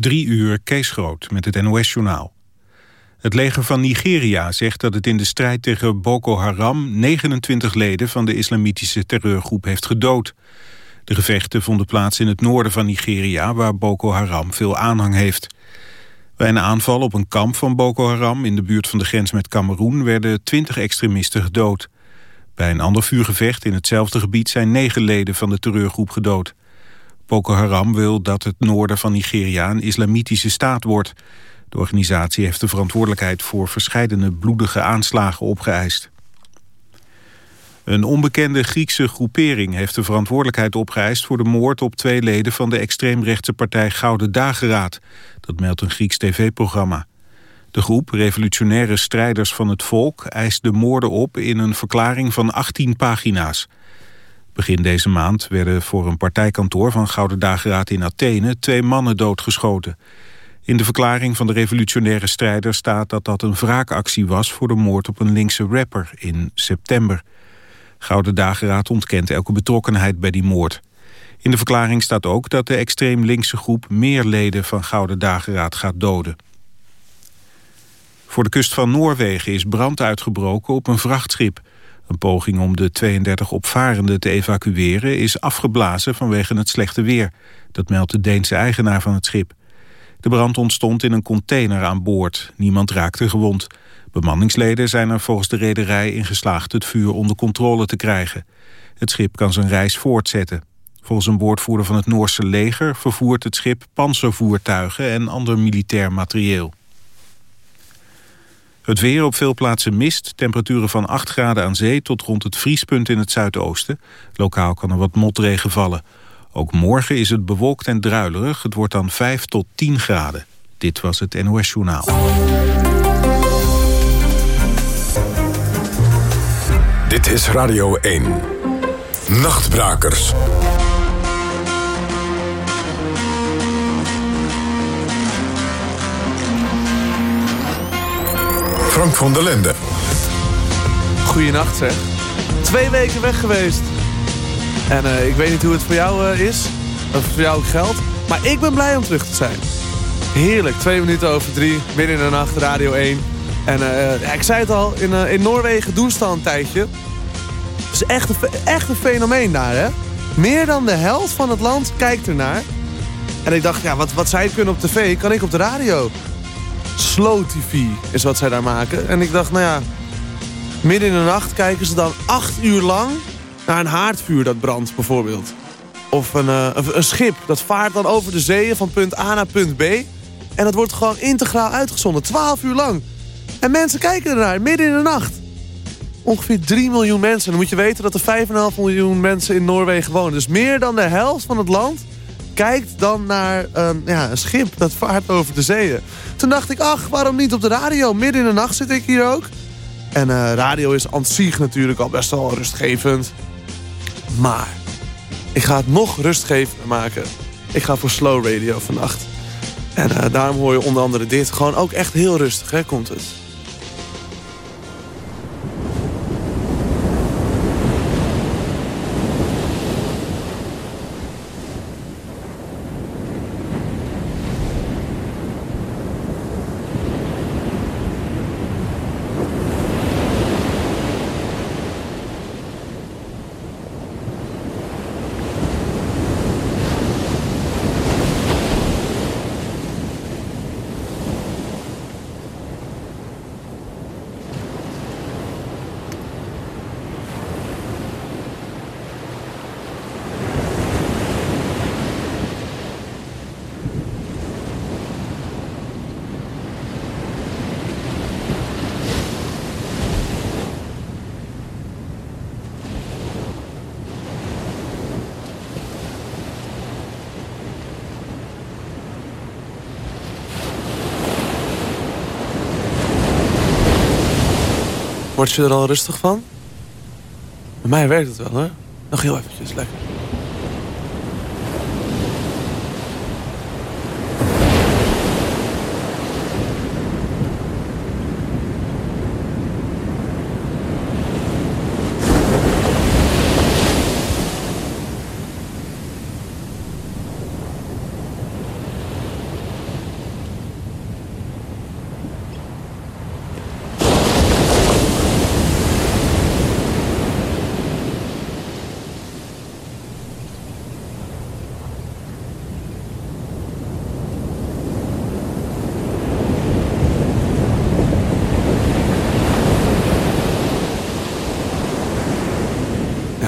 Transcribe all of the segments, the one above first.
Drie uur Kees Groot met het NOS-journaal. Het leger van Nigeria zegt dat het in de strijd tegen Boko Haram... 29 leden van de islamitische terreurgroep heeft gedood. De gevechten vonden plaats in het noorden van Nigeria... waar Boko Haram veel aanhang heeft. Bij een aanval op een kamp van Boko Haram... in de buurt van de grens met Cameroen... werden 20 extremisten gedood. Bij een ander vuurgevecht in hetzelfde gebied... zijn negen leden van de terreurgroep gedood. Boko Haram wil dat het noorden van Nigeria een islamitische staat wordt. De organisatie heeft de verantwoordelijkheid voor verscheidene bloedige aanslagen opgeëist. Een onbekende Griekse groepering heeft de verantwoordelijkheid opgeëist... voor de moord op twee leden van de extreemrechtse partij Gouden Dageraad. Dat meldt een Grieks tv-programma. De groep Revolutionaire Strijders van het Volk eist de moorden op... in een verklaring van 18 pagina's. Begin deze maand werden voor een partijkantoor van Gouden Dageraad in Athene... twee mannen doodgeschoten. In de verklaring van de revolutionaire strijder staat dat dat een wraakactie was... voor de moord op een linkse rapper in september. Gouden Dageraad ontkent elke betrokkenheid bij die moord. In de verklaring staat ook dat de extreem linkse groep... meer leden van Gouden Dageraad gaat doden. Voor de kust van Noorwegen is brand uitgebroken op een vrachtschip. Een poging om de 32 opvarenden te evacueren is afgeblazen vanwege het slechte weer. Dat meldt de Deense eigenaar van het schip. De brand ontstond in een container aan boord. Niemand raakte gewond. Bemanningsleden zijn er volgens de rederij in geslaagd het vuur onder controle te krijgen. Het schip kan zijn reis voortzetten. Volgens een woordvoerder van het Noorse leger vervoert het schip panzervoertuigen en ander militair materieel. Het weer op veel plaatsen mist. Temperaturen van 8 graden aan zee tot rond het vriespunt in het zuidoosten. Lokaal kan er wat motregen vallen. Ook morgen is het bewolkt en druilerig. Het wordt dan 5 tot 10 graden. Dit was het NOS Journaal. Dit is Radio 1. Nachtbrakers. Frank van der Lende. Goeienacht zeg. Twee weken weg geweest. En uh, ik weet niet hoe het voor jou uh, is. Of voor jou ook geldt. Maar ik ben blij om terug te zijn. Heerlijk. Twee minuten over drie. Binnen in de nacht. Radio 1. En ja, ik zei het al. In, in Noorwegen doen ze al een tijdje. Het is echt een, echt een fenomeen daar hè. Meer dan de helft van het land kijkt ernaar. En ik dacht, ja, wat, wat zij kunnen op tv, kan ik op de radio. Slow TV is wat zij daar maken. En ik dacht, nou ja, midden in de nacht kijken ze dan acht uur lang naar een haardvuur dat brandt bijvoorbeeld. Of een, uh, een, schip dat vaart dan over de zeeën van punt A naar punt B. En dat wordt gewoon integraal uitgezonden, 12 uur lang. En mensen kijken ernaar, midden in de nacht. Ongeveer 3 miljoen mensen. Dan moet je weten dat er 5,5 miljoen mensen in Noorwegen wonen. Dus meer dan de helft van het land kijkt dan naar um, ja, een schip dat vaart over de zeeën. Toen dacht ik, ach, waarom niet op de radio? Midden in de nacht zit ik hier ook. En uh, radio is aan zich natuurlijk al best wel rustgevend. Maar ik ga het nog rustgevender maken. Ik ga voor slow radio vannacht. En uh, daarom hoor je onder andere dit. Gewoon ook echt heel rustig, hè, komt het. Word je er al rustig van? Bij mij werkt het wel, hoor. Nog heel eventjes, lekker.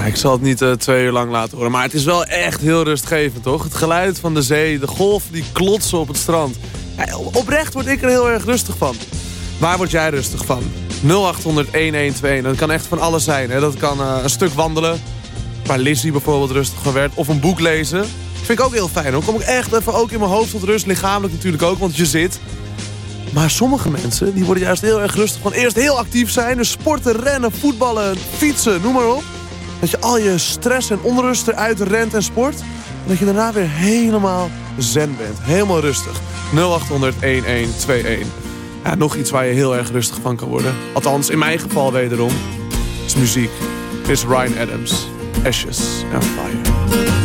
Ik zal het niet uh, twee uur lang laten horen. Maar het is wel echt heel rustgevend, toch? Het geluid van de zee, de golf die klotsen op het strand. Oprecht word ik er heel erg rustig van. Waar word jij rustig van? 0800-1121. Dat kan echt van alles zijn. Hè? Dat kan uh, een stuk wandelen. Waar Lizzie bijvoorbeeld rustig van werd. Of een boek lezen. Vind ik ook heel fijn. Dan kom ik echt even ook in mijn hoofd tot rust. Lichamelijk natuurlijk ook, want je zit. Maar sommige mensen die worden juist heel erg rustig van eerst heel actief zijn. Dus sporten, rennen, voetballen, fietsen, noem maar op. Dat je al je stress en onrust eruit rent en sport. En dat je daarna weer helemaal zen bent. Helemaal rustig. 0800 1121. Ja, nog iets waar je heel erg rustig van kan worden. Althans, in mijn geval wederom. Is muziek. Is Ryan Adams. Ashes and Fire.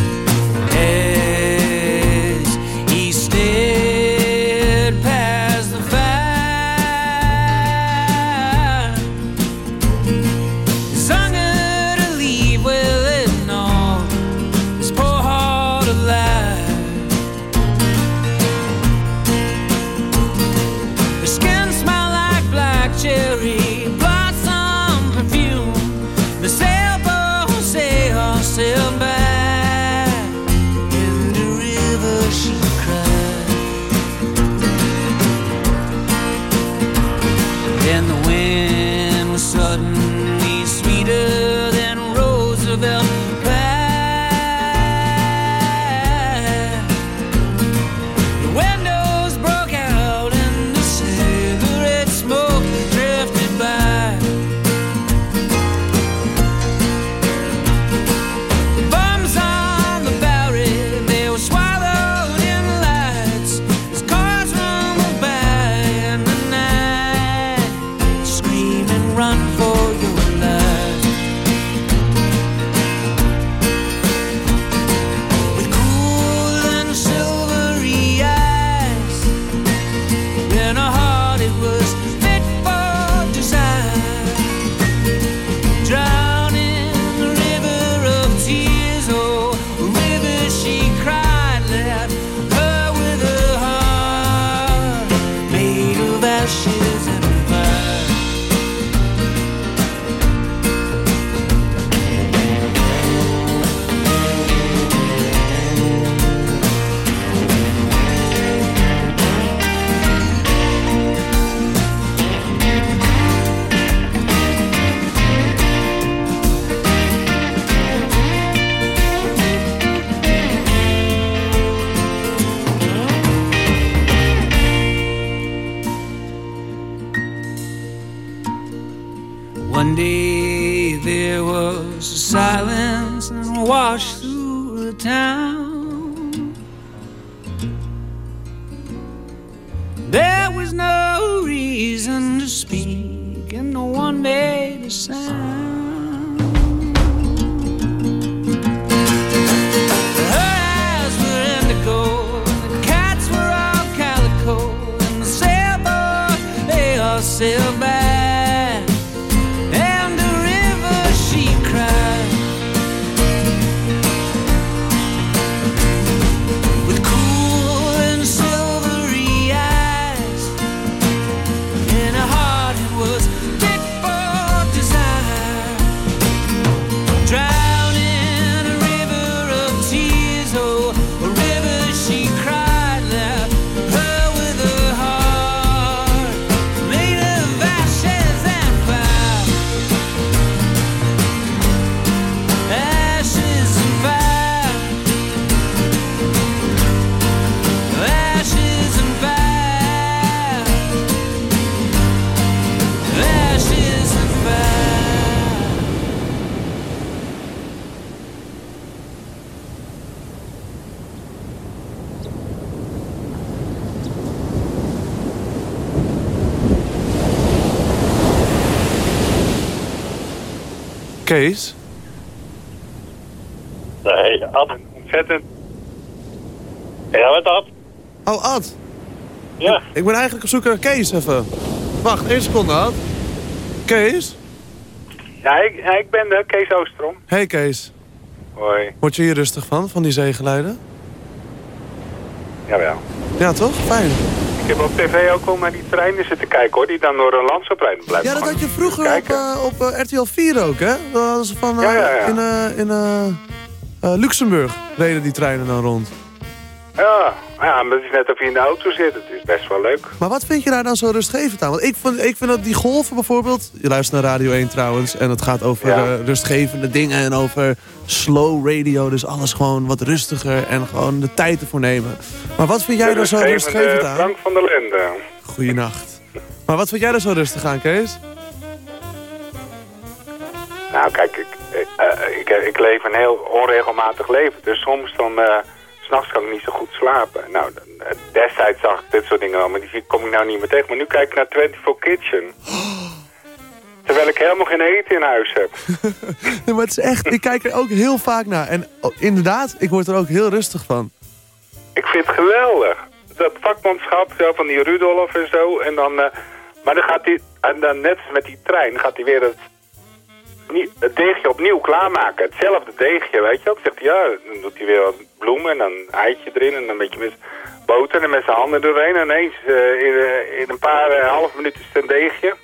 Kees? Nee, Ad, ontzettend. Ja, wat Ad? Oh, Ad. Ja. Ik ben eigenlijk op zoek naar Kees even. Wacht, één seconde, Ad. Kees? Ja, ik, ja, ik ben de Kees Oostrom. Hey Kees. Hoi. Word je hier rustig van, van die zeegeluiden? Jawel. Ja, toch? Fijn. Heb op tv ook wel naar die treinen zitten kijken hoor, die dan door een landschap rijden. Blijft Ja, dat had je vroeger op, eh, op eh, RTL 4 ook, hè? Dat was van, eh, Ja, ja, ja. In, in Luxemburg reden die treinen dan rond. Ja, ja, maar het is net of je in de auto zit. Het is best wel leuk. Maar wat vind je daar dan zo rustgevend aan? Want ik vind, ik vind dat die golven bijvoorbeeld... Je luistert naar Radio 1 trouwens. En het gaat over Ja. eh, rustgevende dingen en over slow radio. Dus alles gewoon wat rustiger en gewoon de tijd ervoor nemen. Maar wat vind jij daar zo rustgevend aan? Frank van der Lende. Goeienacht. Maar wat vind jij daar zo rustig aan, Kees? Nou kijk, ik, ik, eh, ik, ik leef een heel onregelmatig leven. Dus soms dan... eh, S'nachts kan ik niet zo goed slapen. Nou, eh, destijds zag ik dit soort dingen wel, maar die kom ik nou niet meer tegen. Maar nu kijk ik naar 24 Kitchen. Terwijl ik helemaal geen eten in huis heb. Nee, maar het is echt, ik kijk er ook heel vaak naar. En oh, inderdaad, ik word er ook heel rustig van. Ik vind het geweldig. Dat vakmanschap zo van die Rudolf en zo. En dan, eh, maar dan gaat hij, en dan net met die trein, gaat hij weer het, het deegje opnieuw klaarmaken. Hetzelfde deegje, weet je. Dan zegt hij, ja, dan doet hij weer wat bloemen en dan een eitje erin en dan een beetje met boter en met zijn handen doorheen. En ineens eh, in, eh, in een paar eh, half minuten is het een deegje.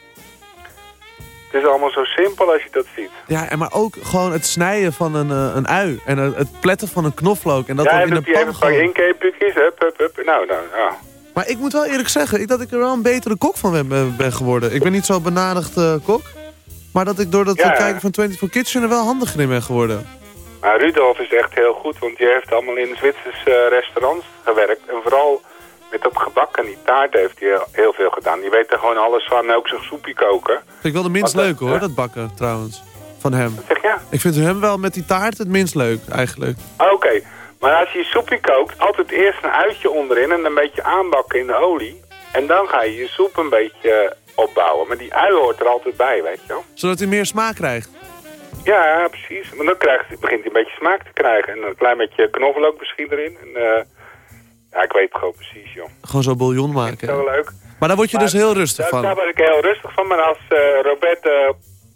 Het is allemaal zo simpel als je dat ziet. Ja, en maar ook gewoon het snijden van een, een ui. En het pletten van een knoflook. En dat ja, dan in de pan even een paar inkeepjes, hup, hup, hup. Nou, nou, ja. Maar ik moet wel eerlijk zeggen, ik, dat ik er wel een betere kok van ben, ben- geworden. Ik ben niet zo'n benadigd kok. Maar dat ik door dat Ja, kijken van 24 Kitchen er wel handiger in ben geworden. Maar Rudolf is echt heel goed, want die heeft allemaal in Zwitserse eh, restaurants gewerkt. En vooral met dat gebak en die taart heeft hij heel- veel gedaan. Die weet er gewoon alles van, ook zijn soepie koken. Vind ik wel de minst eh, leuk hoor, ja. dat bakken trouwens. Van hem. Zeg ja? Ik vind hem wel met die taart het minst leuk eigenlijk. Oké, maar als je je soepie kookt, altijd eerst een uitje onderin en een beetje aanbakken in de olie. En dan ga je je soep een beetje opbouwen. Maar die ui hoort er altijd bij, weet je wel. Zodat hij meer smaak krijgt. Ja, precies. Maar dan krijgt, begint hij een beetje smaak te krijgen. En een klein beetje knoflook misschien erin. En, eh, ja, ik weet het gewoon precies, joh. Gewoon zo bouillon Zo maken. leuk. Maar daar word je Maar dus heel rustig van. daar word ik heel rustig van. Maar als eh Robert uh,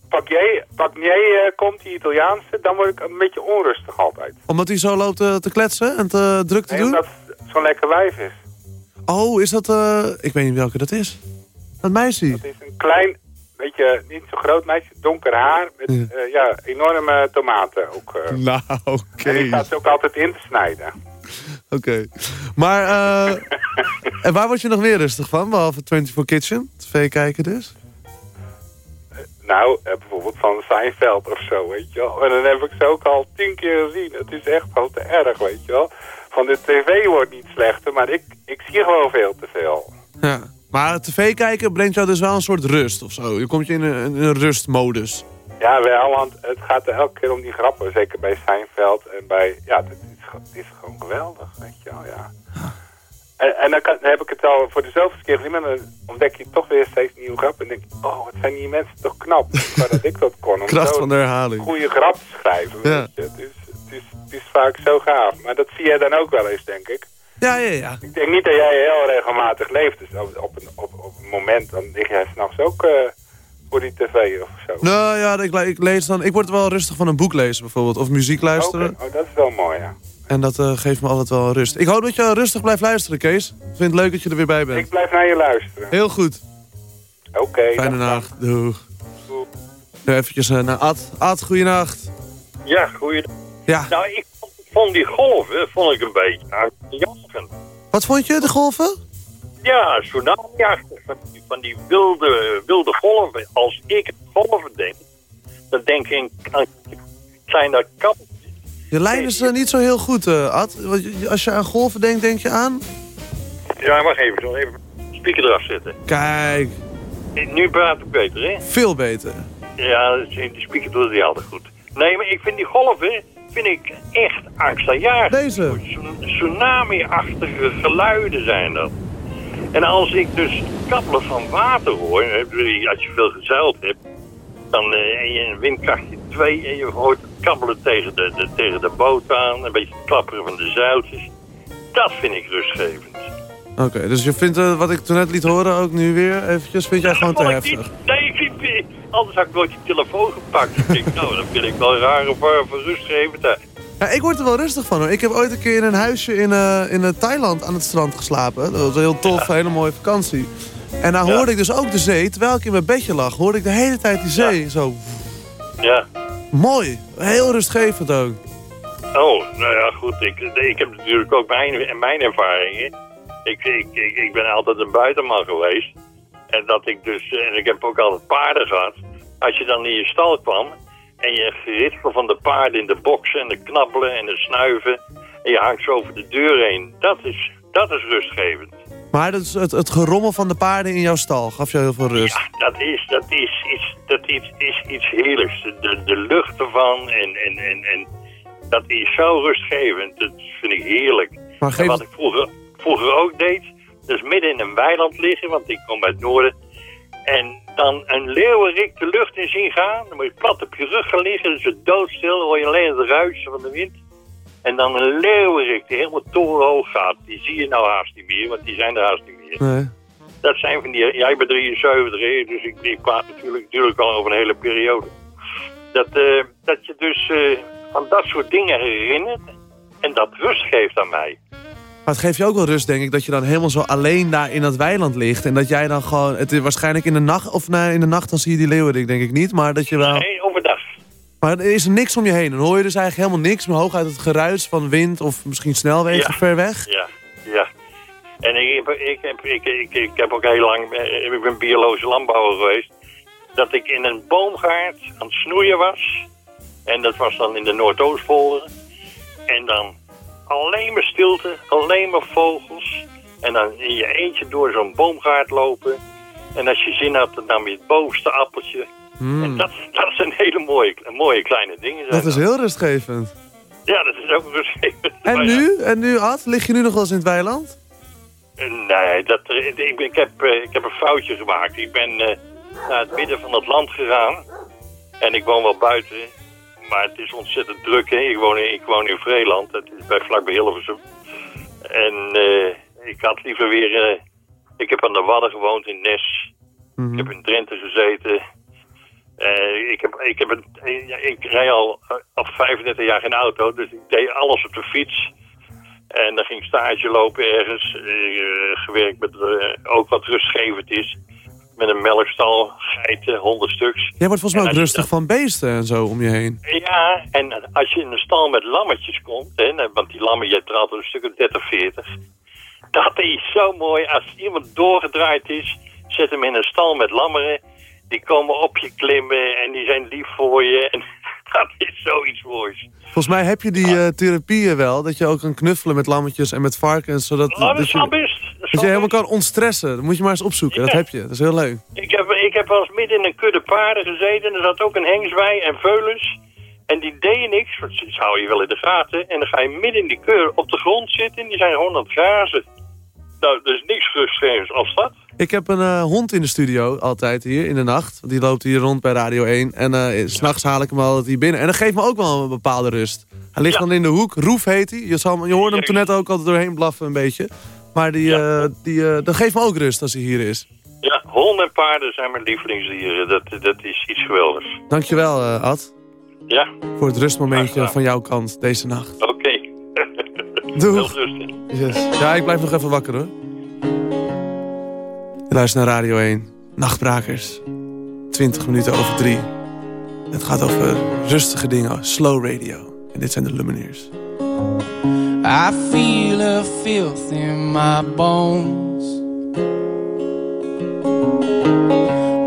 Pagnier, Pagnier komt, die Italiaanse, dan word ik een beetje onrustig altijd. Omdat hij zo loopt te kletsen en te druk te Nee, doen? omdat het zo'n lekker wijf is. Oh, is dat... ik weet niet welke dat is. Dat meisje. Het is een klein, weet je, niet zo groot meisje, donker haar, met Ja. ja. ja, enorme tomaten ook. eh. Nou, oké. En die staat ze ook altijd in te snijden. Oké. Maar, eh en waar word je nog meer rustig van, behalve 24 Kitchen? TV kijken dus? Nou, eh, bijvoorbeeld van Seinfeld of zo, weet je wel. En dan heb ik ze ook al tien keer gezien. Het is echt al te erg, weet je wel. Van de tv wordt niet slechter, maar ik, ik zie gewoon veel te veel. Ja. Maar tv kijken brengt jou dus wel een soort rust of zo. Je komt je in een, in een rustmodus. Ja, wel, want het gaat er elke keer om die grappen. Zeker bij Seinfeld en bij... Ja, het is, gewoon- het is gewoon geweldig, weet je wel, ja. En, en dan, kan, dan heb ik het al voor de zoveelste keer gezien... dan ontdek je toch weer steeds nieuwe grappen. En denk je, oh, wat zijn die mensen toch knap. Maar dat ik dat kon. Om Kracht van de herhaling. goede grap te schrijven, Ja. weet je. Het is, het, is, het is vaak zo gaaf. Maar dat zie jij dan ook wel eens, denk ik. Ja, ja, ja. Ik denk niet dat jij heel regelmatig leeft. Dus op, op, een, op, op een moment, dan lig jij s'nachts ook eh, voor die tv of zo. Nou ja, ik, le- ik lees dan... Ik word wel rustig van een boek lezen bijvoorbeeld. Of muziek luisteren. Oh, dat is wel mooi, ja. En dat eh, geeft me altijd wel rust. Ik hoop dat je rustig blijft luisteren, Kees. Ik vind het leuk dat je er weer bij bent. Ik blijf naar je luisteren. Heel goed. Oké. Fijne dag, nacht. Doeg. Nu eventjes eh, naar Ad. Ad, goeienacht. Ja, goeie. Ja, Nou, ik vond die golven vond ik een beetje aanjagend. wat vond je, de golven? Ja, tsunami-achtig. Van die, van die wilde, wilde golven. Als ik golven denk, dan denk ik aan kleine kap. Je lijn is eh, niet zo heel goed, eh, Ad. Als je aan golven denkt, denk je aan... Ja, wacht even. Zal even de speaker eraf zetten. Kijk, Nu praat ik beter, hè? veel beter. Ja, die speaker doet het niet altijd goed. Nee, maar ik vind die golven vind ik echt angstaanjagend. Deze. Tsun- Tsunami-achtige geluiden zijn dat. En als ik dus kabbelen van water hoor, als je veel gezeild hebt, dan eh, en je een windkrachtje 2 en je hoort het kabbelen tegen de, de, tegen de boot aan, een beetje klapperen van de zeiltjes. Dat vind ik rustgevend. Oké, dus je vindt eh, wat ik toen net liet horen ook nu weer eventjes, vind jij gewoon te heftig? niet- Nee, anders had ik nooit die telefoon gepakt. Ik denk, nou, dat vind ik wel een rare vorm van rustgevendheid. Ja, ik word er wel rustig van hoor. Ik heb ooit een keer in een huisje in, eh, in eh, Thailand aan het strand geslapen. Dat was een heel tof, hele mooie vakantie. En daar Ja. hoorde ik dus ook de zee. Terwijl ik in mijn bedje lag, hoorde ik de hele tijd die zee. Zo Ja. mooi. Heel rustgevend ook. Oh, nou ja, goed. Ik, ik heb natuurlijk ook mijn, mijn ervaringen. Ik, ik, ik, ik ben altijd een buitenman geweest. En dat ik dus, en ik heb ook altijd paarden gehad. Als je dan in je stal kwam en je geritsel van de paarden in de boksen en de knabbelen en de snuiven. En je hangt zo over de deur heen. Dat is, dat is rustgevend. Maar dat is het, het gerommel van de paarden in jouw stal gaf je heel veel rust. Ja, dat is, dat is, iets, dat is, is iets heerlijks. De, de lucht ervan en, en, en, en dat is zo rustgevend. Dat vind ik heerlijk. Maar En wat ik vroeger, vroeger ook deed, dus midden in een weiland liggen, want ik kom uit het noorden. En dan een leeuwerik de lucht in zien gaan. Dan moet je plat op je rug gaan liggen, dus het doodstil. Dan hoor je alleen het ruisen van de wind. En dan een leeuwerik die helemaal torenhoog gaat. Die zie je nou haast niet meer, want die zijn er haast niet meer. nee. Dat zijn van die... Ja, ik ben 73, hè, dus ik, ik praat natuurlijk, natuurlijk al over een hele periode. Dat, eh, dat je dus eh, aan dat soort dingen herinnert en dat rust geeft aan mij. Maar het geeft je ook wel rust, denk ik, dat je dan helemaal zo alleen daar in dat weiland ligt. En dat jij dan gewoon, het is waarschijnlijk in de nacht, of nee, in de nacht dan zie je die leeuwerik, denk ik niet. Maar dat je wel, Nee, overdag. maar er is niks om je heen. Dan hoor je dus eigenlijk helemaal niks, maar hooguit het geruis van wind of misschien snelwegen Ja. ver weg. Ja, ja. En ik, heb- ik, heb, ik, ik, ik heb ook heel lang, eh, ik ben biologische landbouwer geweest, dat ik in een boomgaard aan het snoeien was. En dat was dan in de Noordoostpolder. En dan alleen maar stilte, alleen maar vogels. En dan in je eentje door zo'n boomgaard lopen. En als je zin had, dan nam je het bovenste appeltje. En Hmm. dat, dat zijn hele mooie, mooie kleine dingen. Dat is heel rustgevend. Ja, dat is ook rustgevend. En nu? En nu, Ad? Lig je nu nog wel eens in het weiland? Nee, dat, ik, ik, heb, eh, ik heb een foutje gemaakt. Ik ben eh, naar het midden van het land gegaan. En ik woon wel buiten. Maar het is ontzettend druk. Hè? Ik, woon in, ik woon in Vreeland. Dat is bij, vlakbij Hilversum. En eh, ik had liever weer... eh, ik heb aan de Wadden gewoond in Nes. Mhm. Ik heb in Drenthe gezeten. Eh, ik, heb, ik, heb een, ik rij al, al 35 jaar geen auto. Dus ik deed alles op de fiets. En dan ging ik stage lopen ergens. gewerkt met ook wat rustgevend is. Met een melkstal, geiten, honderd stuks. Jij wordt volgens mij ook rustig van beesten en zo om je heen. Ja, en als je in een stal met lammetjes komt, hè, nou, want die lammen, je er altijd een stuk of 30, 40. Dat is zo mooi. Als iemand doorgedraaid is, zet hem in een stal met lammeren. Die komen op je klimmen en die zijn lief voor je. En dat is zoiets moois. Volgens mij heb je die eh, therapieën wel, dat je ook kan knuffelen met lammetjes en met varkens, zodat Oh, dat dat is je, best. Dat je helemaal kan ontstressen. Dat moet je maar eens opzoeken, dat heb je. Dat is heel leuk. Ik heb, ik heb wel eens midden in een kudde paarden gezeten. Er zat ook een hengswei en veulens. En die deden niks, want ze houden je wel in de gaten. En dan ga je midden in die keur op de grond zitten en die zijn gewoon aan het grazen. Nou, er is niks rustgevends als dat. Ik heb een eh, hond in de studio, altijd hier, in de nacht. Die loopt hier rond bij Radio 1. En s s'nachts haal ik hem altijd hier binnen. En dat geeft me ook wel een bepaalde rust. Hij ligt Ja. dan in de hoek. Roef heet hij. Je, zal, je hoorde hem toen net ook altijd doorheen blaffen een beetje. Maar die, Ja. eh, die, dat geeft me ook rust als hij hier is. Ja, honden en paarden zijn mijn lievelingsdieren. Dat, dat is iets geweldigs. Dankjewel, Ad. Ja, Voor het rustmomentje van jouw kant deze nacht. oké. Doeg. Heel rustig. Yes. Ja, ik blijf nog even wakker hoor. Je luistert naar Radio 1. Nachtbrakers. 20 minuten over 3. Het gaat over rustige dingen. Slow radio. En dit zijn de Lumineers. I feel a filth in my bones.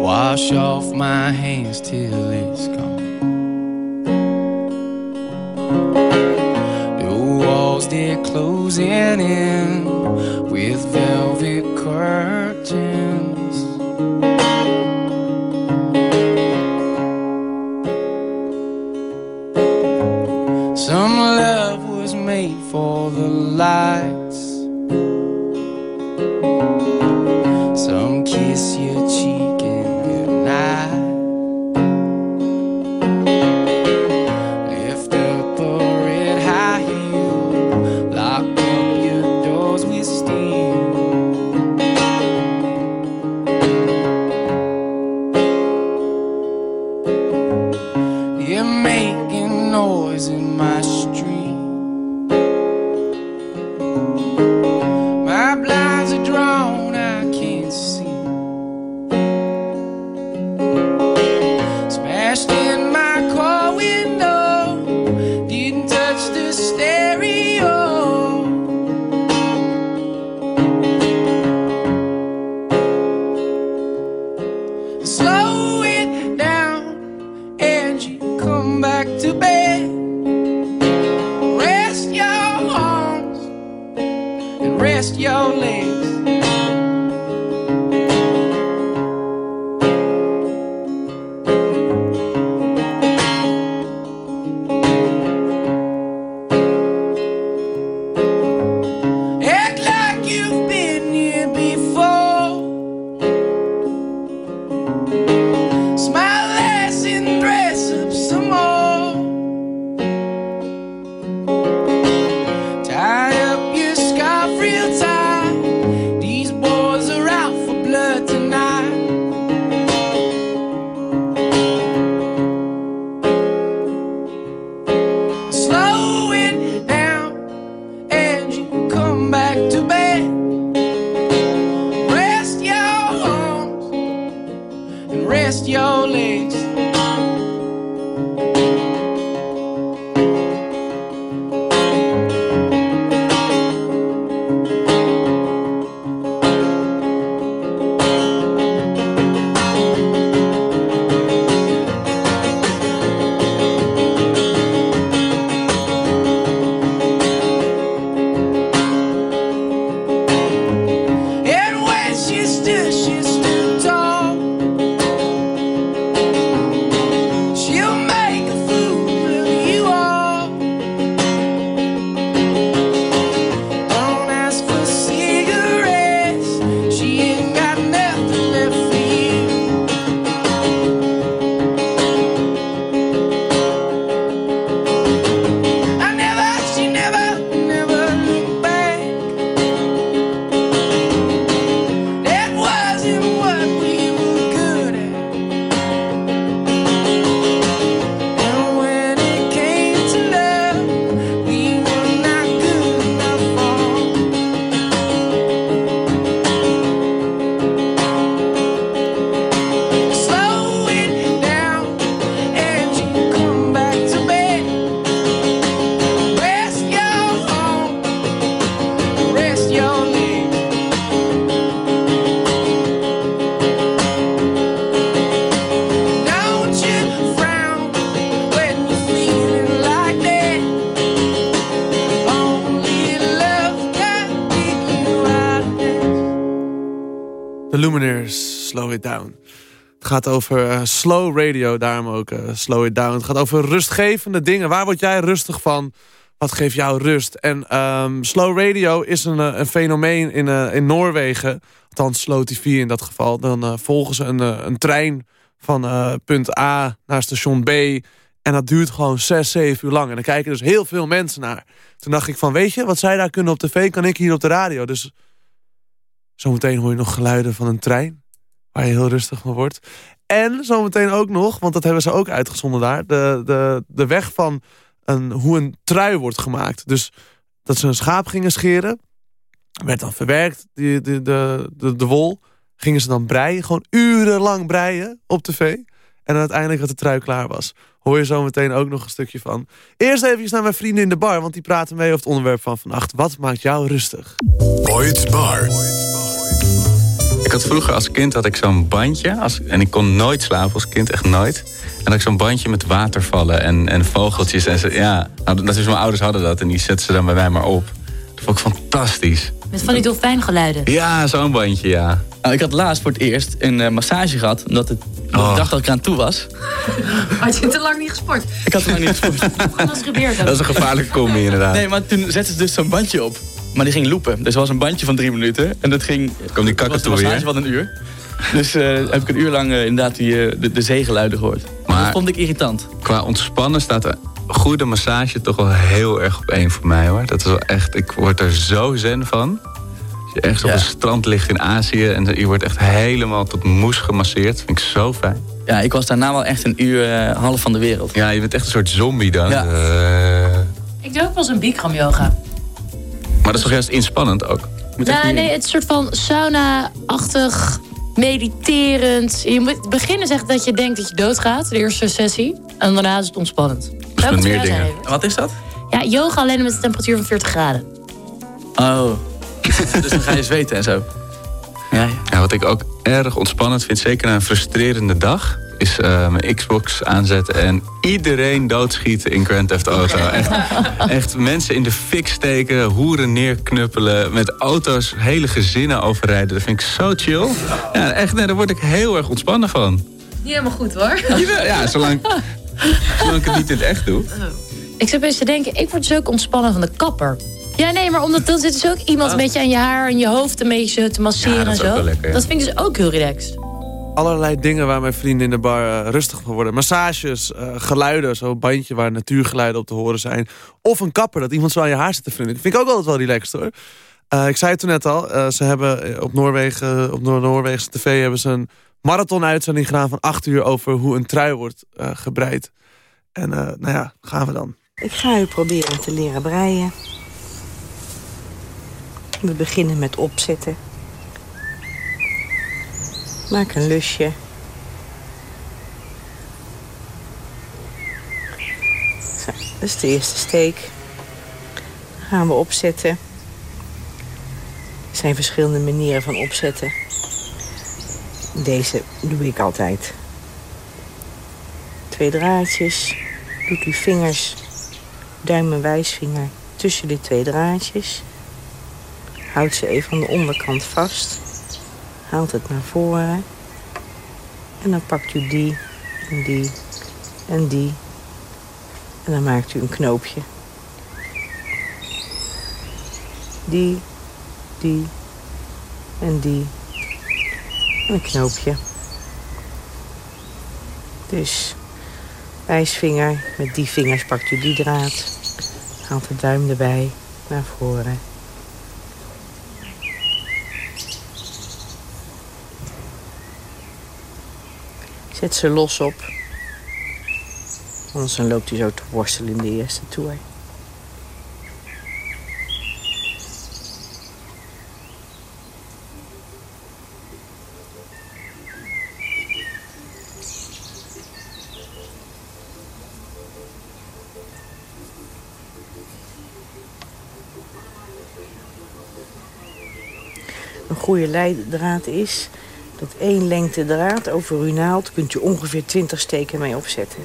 Wash off my hands till it's gone. Walls they're closing in with velvet curtains. Some love was made for the lights. back to bed. Lumineers, Slow It Down. Het gaat over eh, slow radio, daarom ook eh, Slow It Down. Het gaat over rustgevende dingen. Waar word jij rustig van? Wat geeft jou rust? En ehm, slow radio is een, eh, een fenomeen in, in Noorwegen. Althans, slow tv in dat geval. Dan volgen ze een, een trein van punt A naar station B. En dat duurt gewoon 6, 7 uur lang. En dan kijken dus heel veel mensen naar. Toen dacht ik van, weet je, wat zij daar kunnen op tv... kan ik hier op de radio. Dus zometeen hoor je nog geluiden van een trein waar je heel rustig van wordt. En zometeen ook nog, want dat hebben ze ook uitgezonden daar... de, de, de weg van een, hoe een trui wordt gemaakt. Dus dat ze een schaap gingen scheren... werd dan verwerkt, die, de, de, de, de wol... gingen ze dan breien, gewoon urenlang breien op tv... en uiteindelijk dat de trui klaar was. Hoor je zometeen ook nog een stukje van. Eerst even naar mijn vrienden in de bar... want die praten mee over het onderwerp van vannacht. Wat maakt jou rustig? Boyd's Bar. Ik had vroeger als kind had ik zo'n bandje. Als, en ik kon nooit slapen als kind, echt nooit. En had ik zo'n bandje met watervallen en, en vogeltjes. En ze, ja, nou, dat is, mijn ouders hadden dat en die zetten ze dan bij mij maar op. Dat vond ik fantastisch. Met van die dolfijngeluiden. Ja, zo'n bandje, ja. Nou, ik had laatst voor het eerst een eh, massage gehad. Omdat het, omdat Oh. ik dacht dat ik eraan toe was. Had je te lang niet gesport? Ik had er nog niet gesport. Anders gebeurt dat. Dat is een gevaarlijke combi inderdaad. Nee, maar toen zetten ze dus zo'n bandje op. Maar die ging loopen. Dus er was een bandje van drie minuten. En dat ging... Kom die was kakatoe massage weer. van een uur. Dus eh, heb ik een uur lang eh, inderdaad die, eh, de, de zeegeluiden gehoord. Maar- dat vond ik irritant. Qua ontspannen staat een goede massage toch wel heel erg op één voor mij hoor. Dat is wel echt, ik word er zo zen van. Als je ergens op een strand ligt in Azië en je wordt echt helemaal tot moes gemasseerd. Vind ik zo fijn. Ja, ik was daarna wel echt een uur half van de wereld. Ja, je bent echt een soort zombie dan. Ja. Eh, Ik doe ook wel eens een Bikram yoga. Maar dat is toch juist inspannend ook? Nou, nee, het is een soort van sauna-achtig, mediterend. Je moet beginnen zegt dat je denkt dat je doodgaat, de eerste sessie. En daarna is het ontspannend. Ik met meer dingen. Wat is dat? Ja, yoga alleen met een temperatuur van 40 graden. Oh. dus dan ga je zweten en zo. Ja, ja. Ja, wat ik ook erg ontspannend vind, zeker na een frustrerende dag, is eh, mijn Xbox aanzetten en iedereen doodschieten in Grand Theft Auto. Echt, echt mensen in de fik steken, hoeren neerknuppelen, met auto's hele gezinnen overrijden. Dat vind ik zo chill. Ja, echt, nee, daar word ik heel erg ontspannen van. Niet helemaal goed hoor. Jawel, Ja, zolang, zolang ik het niet in het echt doe. Ik zit eens te denken, ik word dus ook ontspannen van de kapper. Ja, nee, maar omdat dan zit dus ook iemand een beetje aan je haar en je hoofd een beetje te masseren Ja, dat en zo. wel lekker, ja. Dat vind ik dus ook heel relaxed. Allerlei dingen waar mijn vrienden in de bar eh, rustig van worden. Massages, eh, geluiden, zo'n bandje waar natuurgeluiden op te horen zijn. Of een kapper, dat iemand zo aan je haar zit te vrienden. Dat vind ik ook altijd wel relaxed hoor. Eh, ik zei het toen net al, eh, ze hebben op, Noorwegen, op Noor Noorwegse tv hebben ze een marathon-uitzending gedaan van acht uur over hoe een trui wordt eh, gebreid. En eh, nou ja, gaan we dan. Ik ga u proberen te leren breien. We beginnen met opzetten. Maak een lusje. Dat is de eerste steek. Gaan we opzetten. Er zijn verschillende manieren van opzetten. Deze doe ik altijd. Twee draadjes. Doet uw vingers duim en wijsvinger tussen die twee draadjes. Houd ze even aan de onderkant vast. Haalt het naar voren. En dan pakt u die en die en die. En dan maakt u een knoopje. Die, die en die. En een knoopje. Dus wijsvinger. Met die vingers pakt u die draad. Haalt de duim erbij naar voren. Zet ze los op. Anders dan loopt u zo te worstelen in de eerste toer. Een goede leidraad is dat één lengte draad over uw naald kunt u ongeveer 20 steken mee opzetten.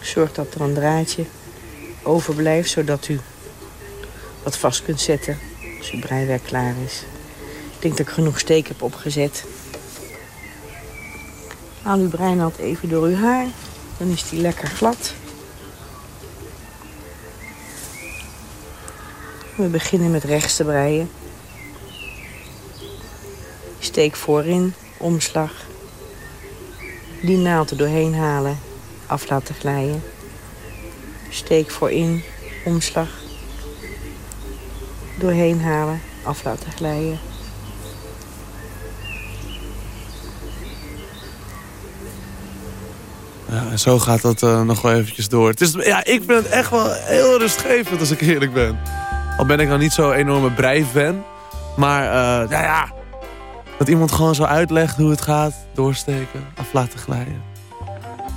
Zorg dat er een draadje overblijft, zodat u wat vast kunt zetten als uw breiwerk klaar is. Ik denk dat ik genoeg steek heb opgezet. Haal uw breinaald even door uw haar, dan is die lekker glad. We beginnen met rechts breien. Steek voorin, omslag. Die naald er doorheen halen, af laten glijden. Steek voorin, omslag. Doorheen halen, af laten glijden. Ja, en zo gaat dat eh, nog wel eventjes door. Het is, ja, ik vind het echt wel heel rustgevend als ik eerlijk ben. Al ben ik nou niet zo'n enorme breifan. Maar eh, ja, ja, dat iemand gewoon zo uitlegt hoe het gaat. Doorsteken, af laten glijden.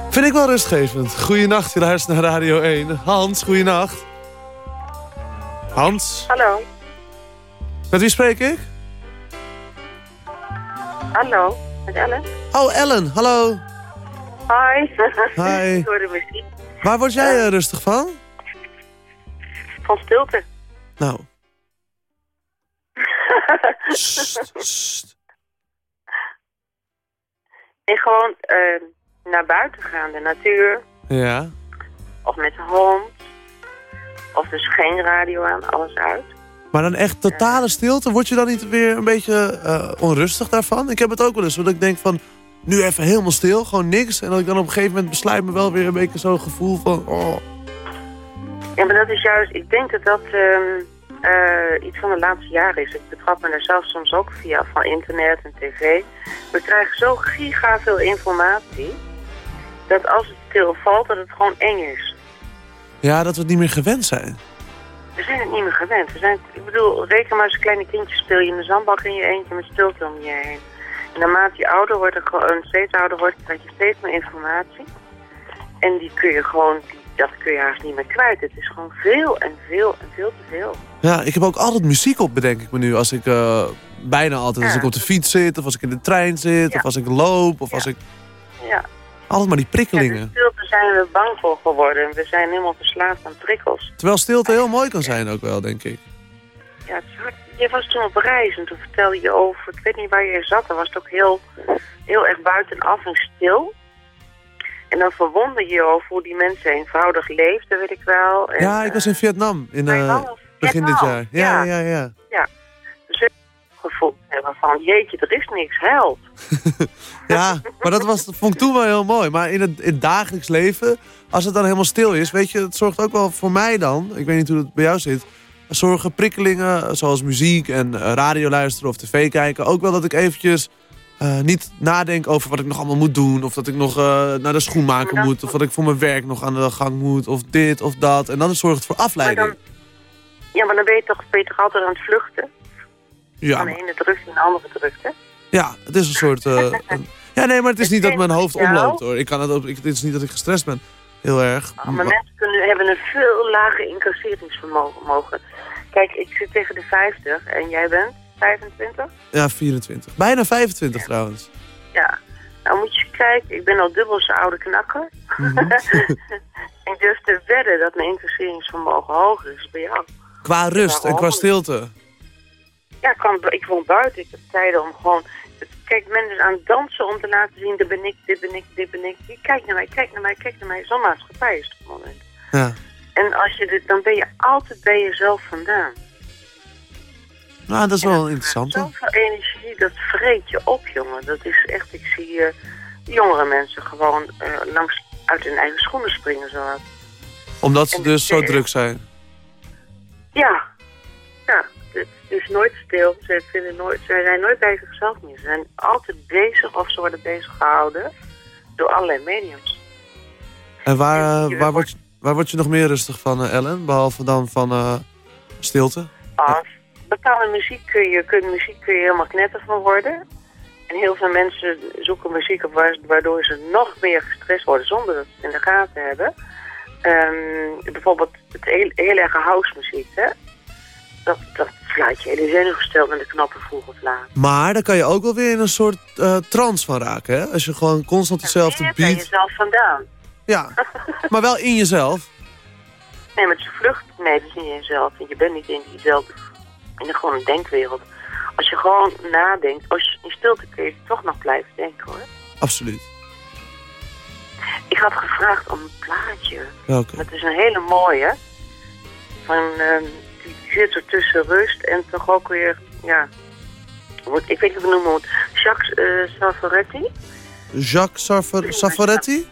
Vind ik wel rustgevend. Goeienacht, je luistert naar Radio 1. Hans, goeienacht. Hans, Hallo. met wie spreek ik? Hallo. Met Ellen. Oh, Ellen, hallo. Hi. Hi. Ik hoor de muziek. Waar word jij eh, rustig van? Van stilte. Nou. Sst, sst. En gewoon eh, naar buiten gaan, de natuur. Ja. Of met de hond. Of dus geen radio aan, alles uit. Maar dan echt totale stilte, word je dan niet weer een beetje eh, onrustig daarvan? Ik heb het ook wel eens, dat ik denk van, nu even helemaal stil, gewoon niks. En dat ik dan op een gegeven moment besluit me wel weer een beetje zo'n gevoel van, oh. Ja, maar dat is juist, ik denk dat dat ehm, eh, iets van de laatste jaren is. Ik betrap me daar zelf soms ook via van internet en tv. We krijgen zo giga veel informatie, dat als het stilvalt, dat het gewoon eng is. Ja, dat we het niet meer gewend zijn. We zijn het niet meer gewend. We zijn, ik bedoel, reken maar als kleine kindje speel je in de zandbak in je eentje met stilte om je heen. En naarmate je ouder wordt, en gewoon steeds ouder wordt, krijg je steeds meer informatie. En die kun je gewoon, die- dat kun je haast niet meer kwijt. Het is gewoon veel en veel en veel te veel. Ja, ik heb ook altijd muziek op, bedenk ik me nu, als ik eh, bijna altijd. Als Ja. ik op de fiets zit, of als ik in de trein zit, Ja. of als ik loop, of als ik... Ja. Altijd maar die Ja, de prikkelingen. stilte zijn we bang voor geworden. We zijn helemaal verslaafd aan prikkels. Terwijl stilte heel mooi kan zijn ook wel, denk ik. Ja, het is hard. Je was toen op reis en toen vertelde je over, ik weet niet waar je zat, dan was het ook heel, heel erg buitenaf en stil. En dan verwonder je over hoe die mensen eenvoudig leefden, weet ik wel. En, Ja, ik was in eh, Vietnam in eh, of begin dit jaar. Ja, ja, ja. ja. Dus we gevoeld hebben van, jeetje, er is niks, help. Ja, maar dat, was, vond ik toen wel heel mooi. Maar in het, in het dagelijks leven, als het dan helemaal stil is... weet je, het zorgt ook wel voor mij dan... ik weet niet hoe het bij jou zit... zorgen prikkelingen zoals muziek en eh, radio luisteren of tv kijken... ook wel dat ik eventjes eh, niet nadenk over wat ik nog allemaal moet doen... of dat ik nog eh, naar de schoenmaker moet... of dat ik voor mijn werk nog aan de gang moet... of dit of dat. En dan zorgt het voor afleiding. Maar Ja, maar dan ben je toch, ben je toch altijd aan het vluchten? Ja, Van de ene drukte naar de andere drukte. ja, het is een soort... eh, een- ja, nee, maar het is niet dat mijn hoofd omloopt hoor. Ik kan het ook, ik, het is niet dat ik gestrest ben. Heel erg. Maar mensen kunnen, hebben een veel lager incasseringsvermogen. mogen. Kijk, ik zit tegen de 50 en jij bent 25? Ja, 24. Bijna 25 trouwens. Ja. Nou moet je kijken, ik ben al dubbel zo oude knakker. Mhm. ik durf te wedden dat mijn incasseringsvermogen hoger is bij jou. Qua rust en qua stilte. Ja, ik, woon buiten. Ik heb tijden om gewoon... Kijk, men is aan het dansen om te laten zien, dit ben ik, dit ben ik, dit ben ik. Kijk naar mij, kijk naar mij, kijk naar mij. Zo'n maatschappij is het moment. Ja. En als je dit, dan ben je altijd bij jezelf vandaan. Nou, dat is wel interessant. Zoveel energie, dat vreet je op, jongen. Dat is echt, ik zie eh, jongere mensen gewoon eh, langs uit hun eigen schoenen springen zo. Omdat ze En dus zo de- druk zijn. Ja, ja, het is nooit stil. Ze, vinden nooit, ze zijn nooit bij zichzelf meer. Ze zijn altijd bezig of ze worden bezig gehouden door allerlei mediums. En waar, eh, waar, word, je, waar word je nog meer rustig van, eh, Ellen? Behalve dan van eh, stilte? Als bepaalde muziek kun je, kun, muziek kun je helemaal knetter van worden. En heel veel mensen zoeken muziek op wa- waardoor ze nog meer gestrest worden zonder dat ze het in de gaten hebben. Ehm, bijvoorbeeld het heel, heel erg house muziek, hè. Dat, dat slaat je hele zenuwgestel met de knoppen vroeg of laat. Maar dan kan je ook wel weer in een soort eh, trance van raken, hè? Als je gewoon constant bij beat... jezelf vandaan. Ja, maar wel in jezelf. Nee, met z'n vlucht, nee, dat is niet in jezelf. Je bent niet in diezelfde, in de gewoon een denkwereld. Als je gewoon nadenkt, als je in stilte kun je toch nog blijven denken, hoor. Absoluut. Ik had gevraagd om een plaatje. Welke? Dat is een hele mooie. Van, ehm, die zit er tussen rust en toch ook weer, ja... Wordt, ik weet niet hoe het noemen moet. Jacques eh Savaretti. Jacques Safar- Saffaretti?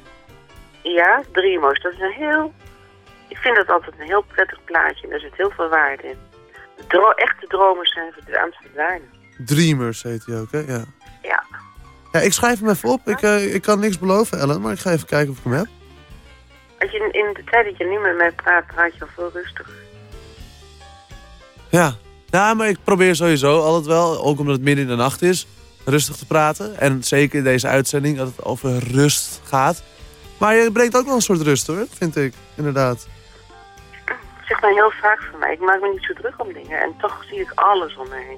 Ja, Dreamers. Dat is een heel... Ik vind dat altijd een heel prettig plaatje. En daar zit heel veel waarde in. Dro- echte dromers zijn aan het verdwijnen. Dreamers heet hij ook, hè? Ja. Ja. ja ik schrijf hem even op. Ik, eh, ik kan niks beloven, Ellen, maar ik ga even kijken of ik hem heb. Als je in, in de tijd dat je nu met mij praat, praat je al veel rustiger. Ja. Ja, maar ik probeer sowieso altijd wel, ook omdat het midden in de nacht is, rustig te praten. En zeker in deze uitzending, dat het over rust gaat. Maar je brengt ook wel een soort rust hoor, vind ik, inderdaad. Zeg maar heel vaak van mij. Ik maak me niet zo druk om dingen. En toch zie ik alles om me heen.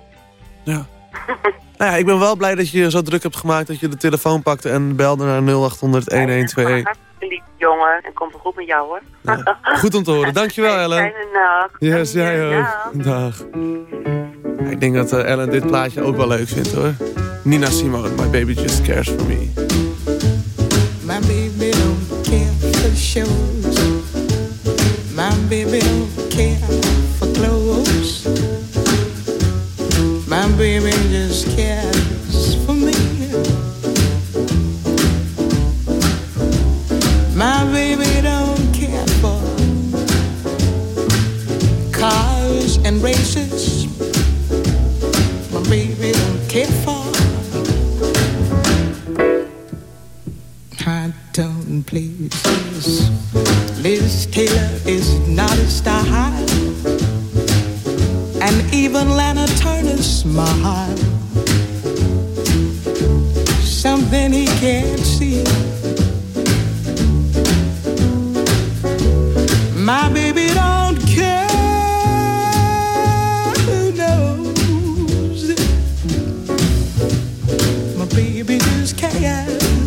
Ja. nou ja, ik ben wel blij dat je je zo druk hebt gemaakt dat je de telefoon pakte en belde naar 0800 1121. Hartstikke lief jongen. En komt goed met jou hoor. Ja, goed om te horen. Dankjewel Ellen. Fijne nacht. Yes, jij ook. Dag. Ik denk dat eh, Ellen dit plaatje ook wel leuk vindt hoor. Nina Simone, My Baby Just Cares For Me. My baby don't care for shows. My baby don't care for clothes. My baby just cares Don't please, Liz Taylor is not a star high, and even Lana Turner's smile. Something he can't see. My baby don't care who knows. My baby just cares.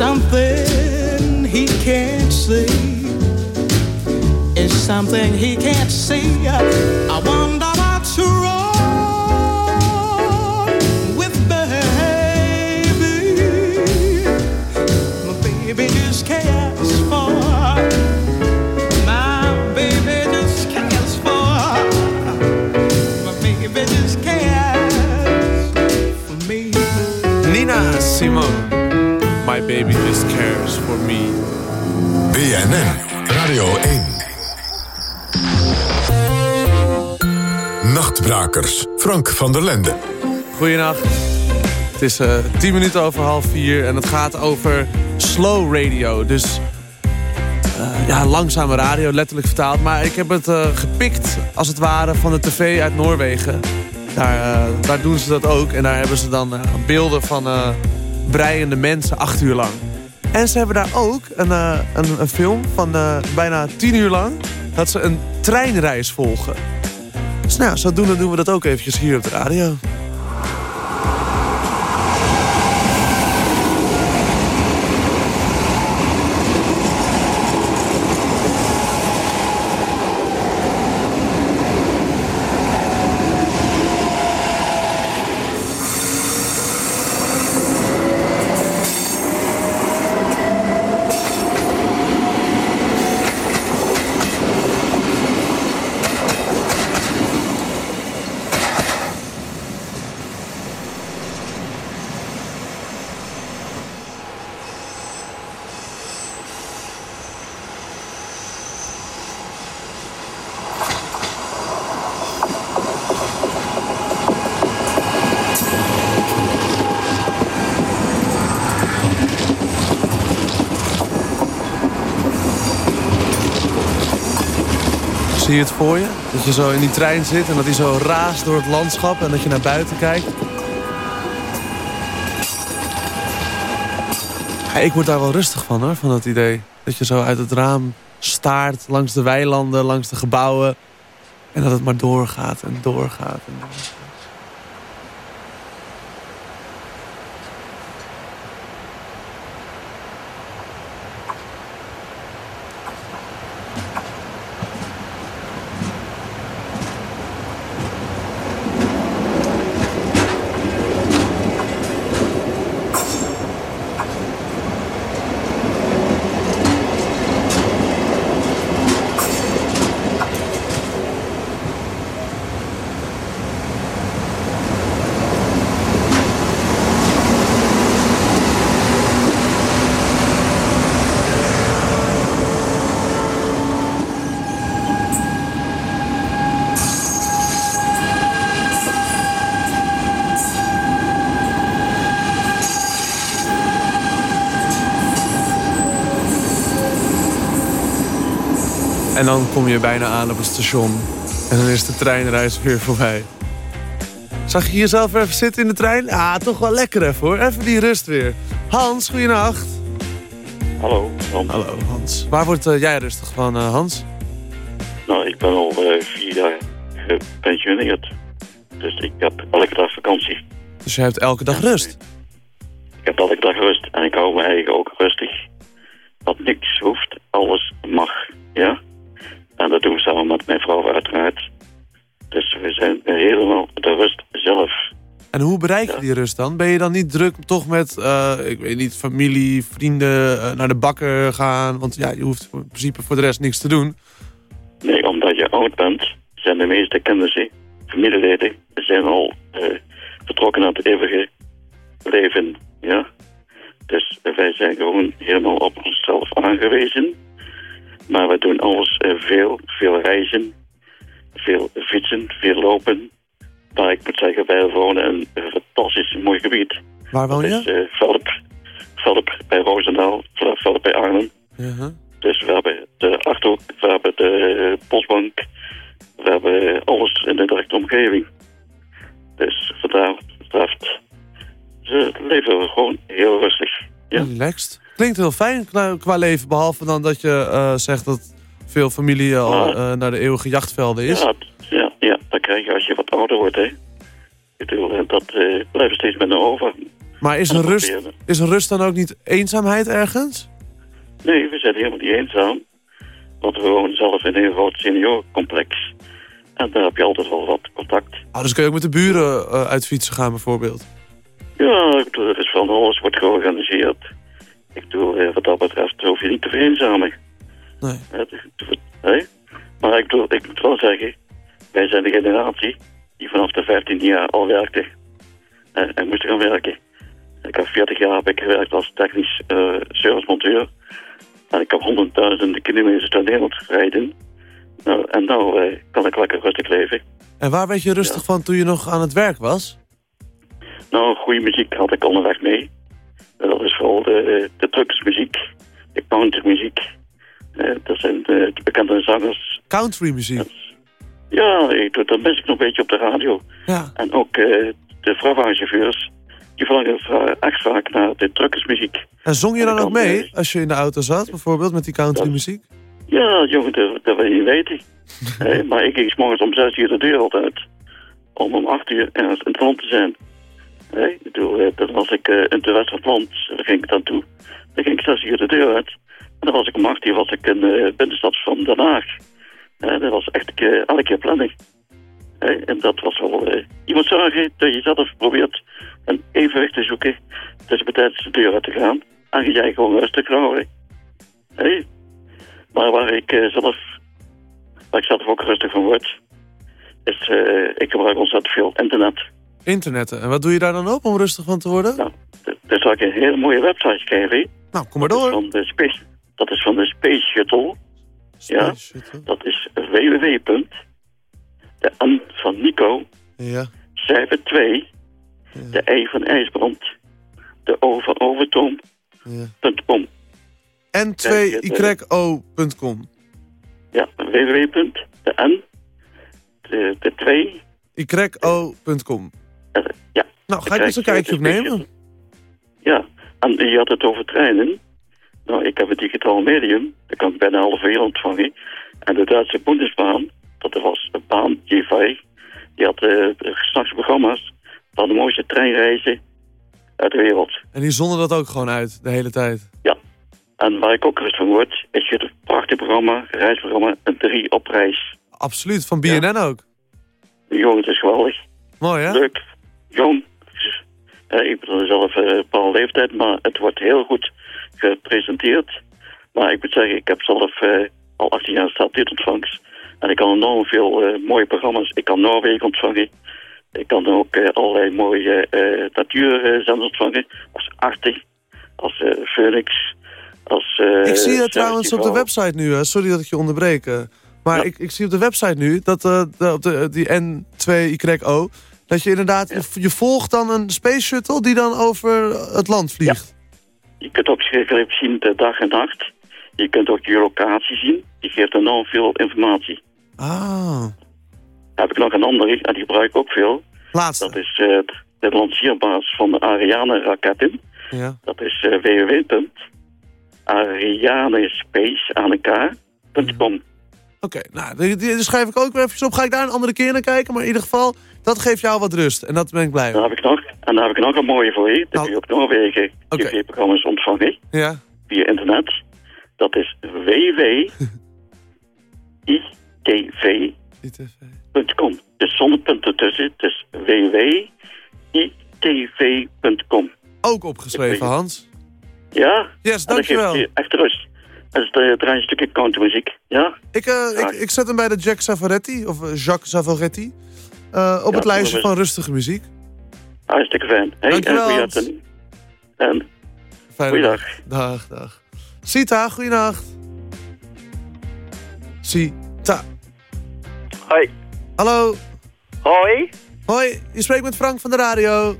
Something he can't see is something he can't see. I wonder BNN Radio 1. Nachtbrakers. Frank van der Lende. Goedenacht. Het is eh 10 minuten over half vier en het gaat over slow radio. Dus eh, ja, langzame radio, letterlijk vertaald. Maar ik heb het eh, gepikt, als het ware, van de tv uit Noorwegen. Daar, daar doen ze dat ook. En daar hebben ze dan beelden van breiende mensen acht uur lang. En ze hebben daar ook een, eh, een, een film van eh, bijna tien uur lang... dat ze een treinreis volgen. Dus nou, zodoende doen we dat ook eventjes hier op de radio. Zie je het voor je? Dat je zo in die trein zit en dat hij zo raast door het landschap en dat je naar buiten kijkt. Ik word daar wel rustig van hoor, van dat idee. Dat je zo uit het raam staart langs de weilanden, langs de gebouwen. En dat het maar doorgaat en doorgaat en doorgaat. Dan kom je bijna aan op het station. En dan is de treinreis weer voorbij. Zag je jezelf even zitten in de trein? Ah, toch wel lekker even hoor. Even die rust weer. Hans, goeienacht. Hallo, Hans. Hallo Hans. Waar word eh, jij rustig van, eh, Hans? Nou, ik ben al eh, vier jaar gepensioneerd. Dus ik heb elke dag vakantie. Dus je hebt elke dag rust? Ik heb elke dag rust. En ik hou me eigen ook rustig. Dat niks hoeft, bereik je die rust dan? Ben je dan niet druk toch met, eh, ik weet niet, familie, vrienden, eh, naar de bakker gaan? Want ja, je hoeft in principe voor de rest niks te doen. Nee, omdat je oud bent, zijn de meeste kennissen, familieleden, zijn al eh, vertrokken naar het eeuwige leven. Ja? Dus wij zijn gewoon Waar woon is je? eh, Velp. bij Roosendaal, vliegveld bij Arnhem. Ja. Dus we hebben de Achterhoek, we hebben de Postbank, we hebben alles in de directe omgeving. Dus vandaar betreft, ze leven gewoon heel rustig. Ja. Relaxed. Klinkt heel fijn qua, leven, behalve dan dat je eh, zegt dat veel familie al eh, naar de eeuwige jachtvelden is. Ja, Maar is En een, rust, is een rust dan ook niet eenzaamheid ergens? Nee, we zijn helemaal niet eenzaam. Want we wonen zelf in een groot seniorencomplex. En daar heb je altijd wel wat contact. Ah, dus kun je ook met de buren eh, uit fietsen gaan bijvoorbeeld? Ja, er is van alles wordt georganiseerd. Ik bedoel, eh, wat dat betreft hoef je niet te vereenzamen. Nee. Eh, te- hè? Maar ik bedoel, ik moet wel zeggen, wij zijn de generatie die vanaf de 15 jaar al werkte. eh, en moest gaan werken. Ik heb 40 jaar heb ik gewerkt als technisch eh servicemonteur. En ik heb honderdduizenden kilometers door Nederland gereden. Nou, en nou eh, kan ik lekker rustig leven. En waar werd je rustig van toen je nog aan het werk was? Nou, goede muziek had ik onderweg mee. En dat is vooral de, de truckersmuziek, de countrymuziek. Eh, dat zijn de, de bekende zangers. Country muziek? Ja, dat mis ik nog een beetje op de radio. Ja. En ook eh, de vrachtwagenchauffeurs, die verlangen vra- echt vaak naar de truckersmuziek. En zong je dan ook mee eh, als je in de auto zat, bijvoorbeeld, met die country muziek? Ja, jongen, dat, dat wil je weten. Eh, maar ik ging 's morgens om 6 uur de deur uit. Om om 8 uur ergens in het land te zijn. Eh, ik bedoel, eh, dan was ik eh, in het west van het land, daar ging ik dan toe. Dan ging ik 6 uur de deur uit. En dan was ik om 8 uur was ik in de binnenstad van Den Haag. Eh, dat was echt eh, elke keer planning. En dat was wel... eh, je moet zorgen dat je zelf probeert een evenwicht te zoeken tussen tijdens de deur uit te gaan. En jij gewoon rustig houden. Hey. Maar waar ik eh, zelf, waar ik zelf ook rustig van word, is eh, ik gebruik ontzettend veel internet. Internetten. En wat doe je daar dan op om rustig van te worden? Nou, Daar zal ik een hele mooie website geven. Nou, kom maar Dat is door. van de Space, dat is van de Space Shuttle. ja, dat is www. De N van Nico, Ja. cijfer 2, de E van IJsbrand, de O van Overtoom, Ja. punt com. n2yo.com. Ja, www. De N, de, de 2, yo.com. ja. Nou, ga ik eens een kijkje op nemen? Ja, en je had het over treinen. Nou, ik heb een digitaal medium. Daar kan ik bijna halve wereld ontvangen. En de Duitse Bundesbahn, dat was een baan, G5. Die had uh, s'nachts programma's van de mooiste treinreizen uit de wereld. En die zonden dat ook gewoon uit, de hele tijd. Ja. En waar ik ook rustig van word, is het prachtig programma, reisprogramma, een drie op reis. Absoluut, van BNN ook. Jongen, het is geweldig. Mooi, hè? Leuk, jong. Eh, ik ben zelf eh, een bepaalde leeftijd, maar het wordt heel goed gepresenteerd. Maar ik moet zeggen, ik heb zelf eh, al 18 jaar satelliet-ontvangst. En ik kan enorm veel eh, mooie programma's. Ik kan Noorwegen ontvangen. Ik kan ook eh, allerlei mooie uh, natuurzenders ontvangen. Als Arte, als Phoenix, als... Ik zie het trouwens op de website nu, hè. sorry dat ik je onderbreek. Maar ja. ik, ik, zie op de website nu, dat op de, die N2YO... dat je inderdaad, ja. je, je, volgt dan een space shuttle die dan over het land vliegt. Ja. Je kunt ook zien de dag en nacht. Je kunt ook je locatie zien. Die geeft enorm veel informatie. Ah. Heb ik nog een andere, en die gebruik ik ook veel. Laatste. Dat is uh, de lanceerbaas van de Ariane-raketten. Ja. Dat is uh, www.arianespace.com. Oké, okay, nou, die, schrijf ik ook weer even op. Ga ik daar een andere keer naar kijken. Maar in ieder geval, dat geeft jou wat rust. En dat ben ik blij dan heb ik nog, En dan heb ik nog een mooie voor je. Dat oh. kun je op Noorwegen okay. tv-programma's ontvangen. Ja. Via internet. Dat is www.itv.com. Dus zonder punten tussen. Het is www.itv.com. Ook opgeschreven, Hans. Ja? Yes, dankjewel. Je echt rust. Dat is het draai een stukje countrymuziek, ja? Ik, uh, ik, ik zet hem bij de Jack Savaretti, of uh, Jacques Savaretti, uh, op ja, het lijstje van rustige muziek. Hartstikke fijn. Hey, Dankjewel, en En goeiedag. Dag, dag. Sita, goeienacht. Sita. Hoi. Hallo. Hoi. Hoi, je spreekt met Frank van de radio.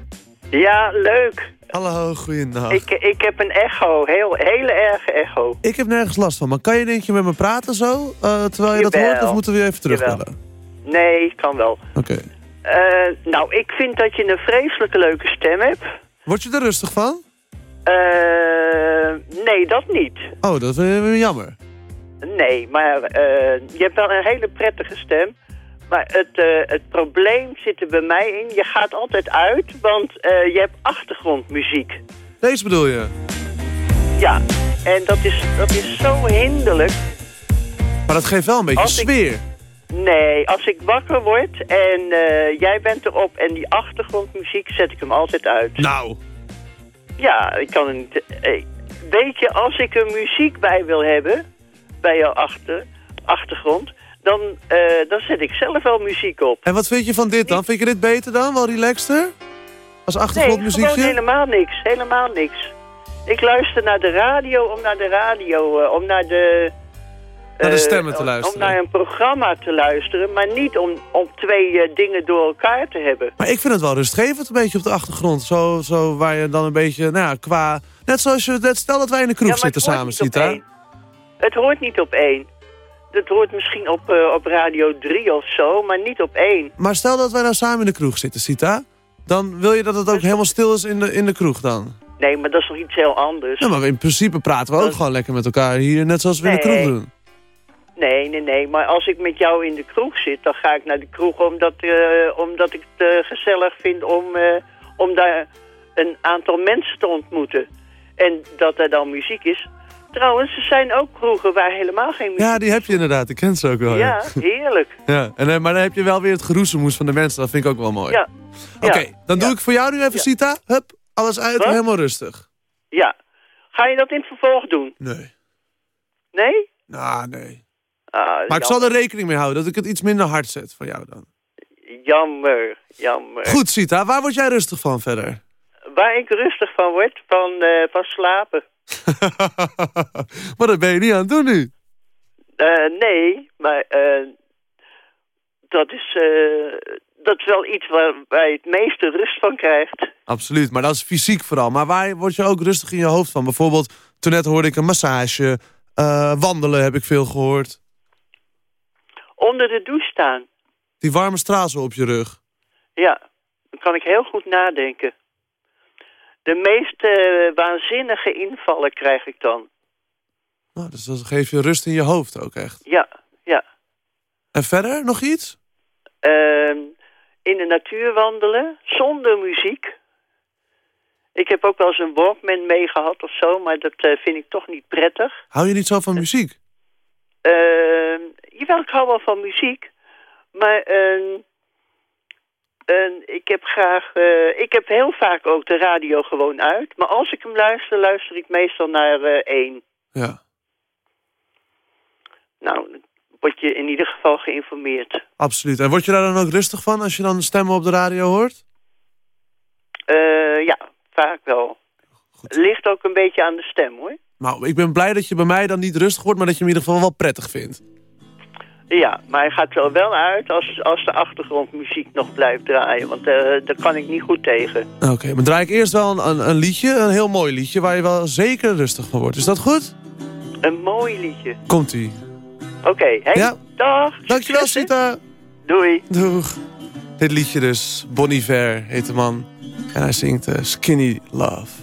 Ja, leuk. Hallo, goeiedag. Ik, ik heb een echo, heel, hele erge echo. Ik heb nergens last van, maar kan je denk je met me praten zo? eh, terwijl je dat hoort, of moeten we weer even terugbellen? Nee, kan wel. Oké. Eh, nou, ik vind dat je een vreselijke leuke stem hebt. Word je er rustig van? Eh, nee, dat niet. Oh, dat vind jammer. Nee, maar eh, je hebt wel een hele prettige stem. Maar het, eh, het probleem zit er bij mij in. Je gaat altijd uit, want eh, je hebt achtergrondmuziek. Deze bedoel je? Ja, en dat is, dat is zo hinderlijk. Maar dat geeft wel een beetje Als ik- sfeer. Nee, als ik wakker word en jij bent erop en die achtergrondmuziek zet ik hem altijd uit. Nou. Ja, ik kan er niet... weet je, als ik er muziek bij wil hebben, bij jouw achter, achtergrond, dan, eh, dan zet ik zelf wel muziek op. En wat vind je van dit dan? Vind je dit beter dan? Wel relaxter? Als Nee, achtergrondmuziekje? gewoon helemaal niks. Helemaal niks. Ik luister naar de radio om naar de radio, eh, om naar de... Naar de eh, stemmen te luisteren. Om naar een programma te luisteren, maar niet om, om twee dingen door elkaar te hebben. Maar ik vind het wel rustgevend een beetje op de achtergrond. Zo, zo waar je dan een beetje, nou ja, qua... Net zoals je, net, stel dat wij in de kroeg Ja, zitten samen, Sita. Het hoort niet op één. Het hoort misschien op, eh, op Radio 3 of zo, maar niet op één. Maar stel dat wij nou samen in de kroeg zitten, Sita. Dan wil je dat het ook helemaal stil is in de, in de kroeg dan? Nee, maar dat is nog iets heel anders. Ja, maar in principe praten we ook gewoon lekker met elkaar hier, net zoals we in de kroeg doen. Nee, nee, nee. Maar als ik met jou in de kroeg zit, dan ga ik naar de kroeg omdat, eh, omdat ik het eh, gezellig vind om, om daar een aantal mensen te ontmoeten. En dat er dan muziek is. Trouwens, er zijn ook kroegen waar helemaal geen muziek Ja, die heb je inderdaad. Ik ken ze ook wel. Ja, heerlijk. ja. En, eh, maar dan heb je wel weer het geroezemoes van de mensen. Dat vind ik ook wel mooi. Ja. Oké, Ja. dan doe ik voor jou nu even, Sita. Hup, alles uit, Wat? helemaal rustig. Ja. Ga je dat in het vervolg doen? Nee. Nee? Nou, nee. Ah, Maar ik zal er rekening mee houden dat ik het iets minder hard zet voor jou dan. Jammer, jammer. Goed, Sita, waar word jij rustig van verder? Waar ik rustig van word, van, eh, van slapen. maar dat ben je niet aan het doen nu. Eh, nee, maar eh, dat, is, eh, dat is wel iets waar, waar je het meeste rust van krijgt. Absoluut, maar dat is fysiek vooral. Maar waar word je ook rustig in je hoofd van? Bijvoorbeeld, toen net hoorde ik een massage. wandelen heb ik veel gehoord. Onder de douche staan, Die warme straal zo op je rug. ja, dan kan ik heel goed nadenken. De meest waanzinnige invallen krijg ik dan. Nou, dus dat geeft je rust in je hoofd ook echt. Ja, ja. En verder, nog iets? Ehm, in de natuur wandelen, zonder muziek. Ik heb ook wel eens een Walkman meegehad of zo, maar dat eh, vind ik toch niet prettig. Hou je niet zo van muziek? Ehm, jawel, ik hou wel van muziek. Maar ehm, ehm, ik heb graag... eh, ik heb heel vaak ook de radio gewoon uit. Maar als ik hem luister, luister ik meestal naar eh, één. Ja, Nou, dan word je in ieder geval geïnformeerd. absoluut. En word je daar dan ook rustig van als je dan stemmen op de radio hoort? Eh, ja, vaak wel. Ligt ook een beetje aan de stem, hoor. Nou, ik ben blij dat je bij mij dan niet rustig wordt, maar dat je hem in ieder geval wel prettig vindt. Ja, maar hij gaat er wel uit als, als de achtergrondmuziek nog blijft draaien. Want eh, daar kan ik niet goed tegen. Oké, maar draai ik eerst wel een, een, een liedje, een heel mooi liedje, waar je wel zeker rustig van wordt. Is dat goed? Een mooi liedje. Komt-ie. Oké, hey, Ja. dag. Dankjewel, Sita. Doei. Doeg. Dit liedje dus, Bon Iver heet de man. En hij zingt eh, Skinny Love.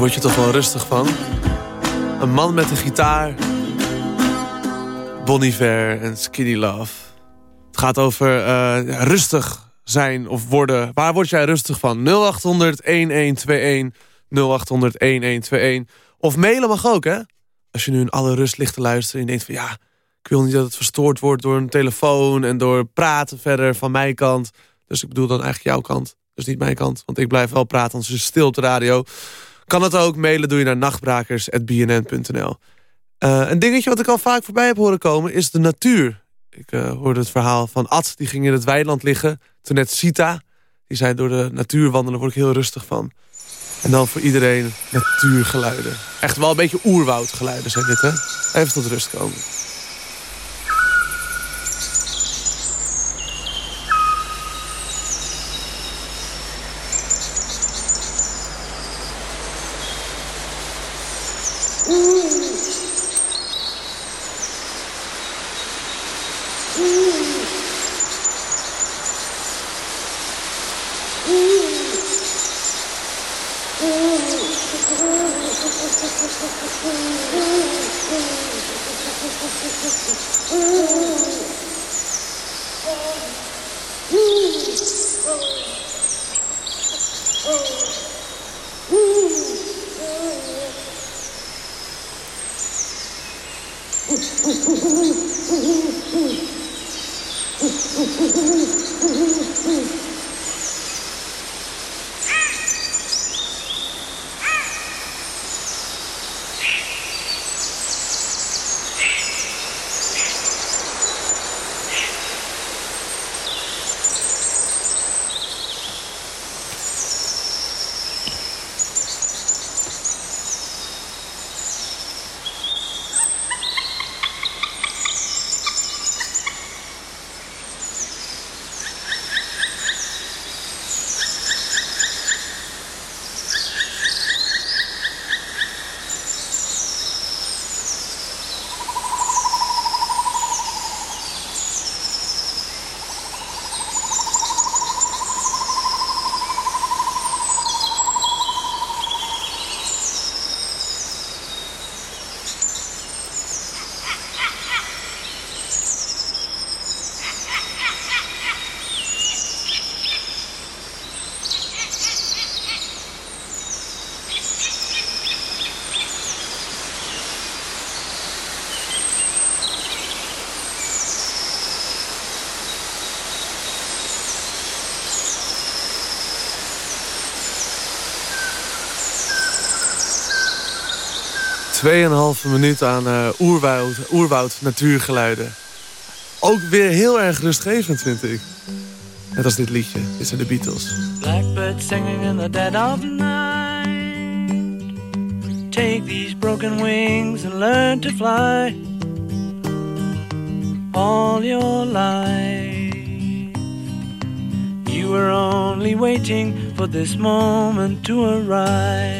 Word je toch wel rustig van. Een man met een gitaar. Bon Iver en Skinny Love. Het gaat over eh, rustig zijn of worden. Waar word jij rustig van? 0800 1121 0800 1121. Of mailen mag ook, hè? Als je nu in alle rust ligt te luisteren en denkt van... ja, ik wil niet dat het verstoord wordt door een telefoon... en door praten verder van mijn kant. Dus ik bedoel dan eigenlijk jouw kant. Dus niet mijn kant, want ik blijf wel praten, anders is het stil op de radio. Kan het ook, mailen doe je naar nachtbrakers.bnn.nl. Eh, een dingetje wat ik al vaak voorbij heb horen komen is de natuur. Ik eh, hoorde het verhaal van Ad, die ging in het weiland liggen. Toen net Sita, die zei door de natuur wandelen word ik heel rustig van. En dan voor iedereen natuurgeluiden. Echt wel een beetje oerwoudgeluiden zijn dit, hè? Even tot rust komen. Tweeënhalve minuut aan eh, oerwoud, oerwoud natuurgeluiden. Ook weer heel erg rustgevend, vind ik. Net als dit liedje. Dit zijn de Beatles. Blackbird singing in the dead of night. Take these broken wings and learn to fly. All your life, you were only waiting for this moment to arise.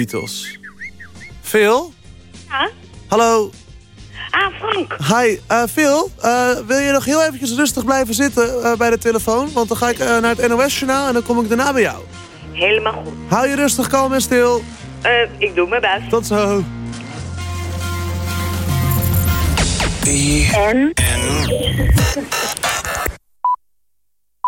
Beatles. Phil? Ja? Hallo. Ah, Frank. Hi, eh, Phil. eh, wil je nog heel eventjes rustig blijven zitten eh, bij de telefoon? Want dan ga ik eh, naar het NOS-journaal en dan kom ik daarna bij jou. Helemaal goed. Hou je rustig, kalm en stil. Eh, ik doe mijn best. Tot zo. En?